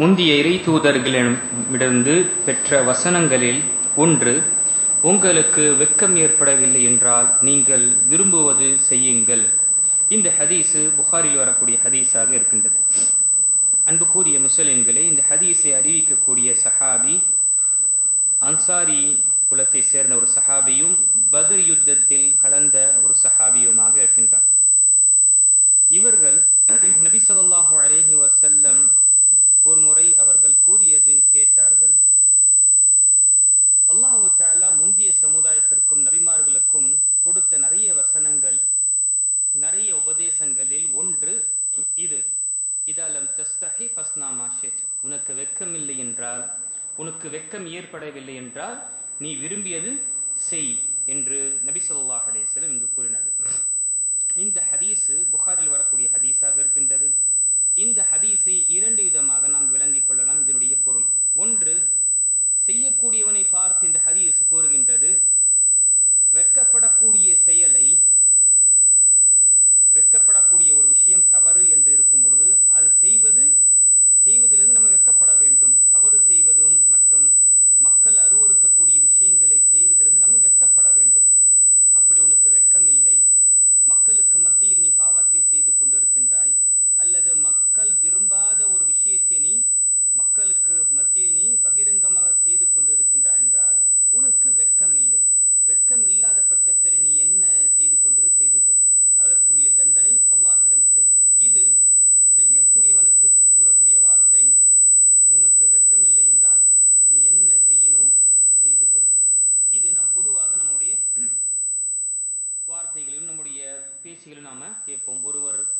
முந்திய இறை தூதர்களிடமிருந்து பெற்ற வசனங்களில் ஒன்று உங்களுக்கு வெட்கம் ஏற்படவில்லை என்றால் நீ பேசிகளும் நாம் கேட்போம். ஒருவர்